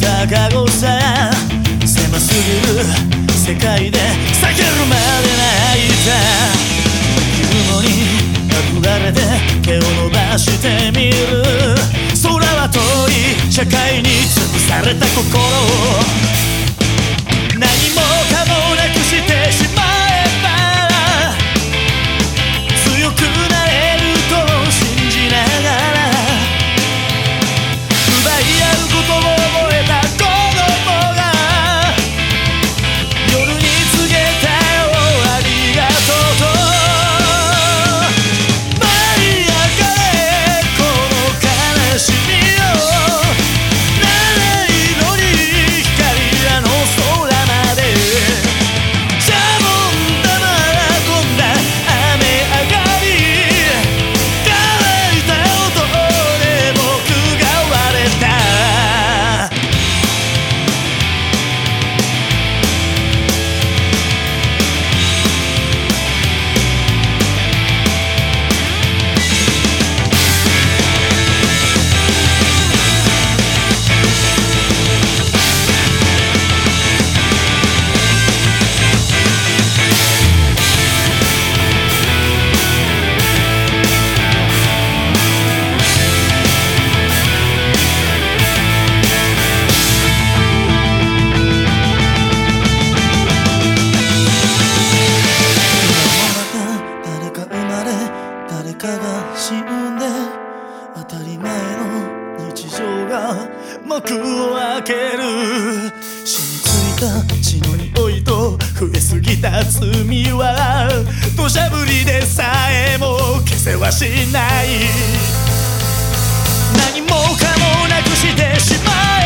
たかさ狭すぎる世界で避けるまで泣いた雲に憧れて手を伸ばしてみる。空は遠い社会に潰された心を。死ん。で当たり前の日常が幕を開ける。染みついた血の匂いと増えすぎた罪は土砂降りでさえも消せはしない。何もかもなくしてしまう。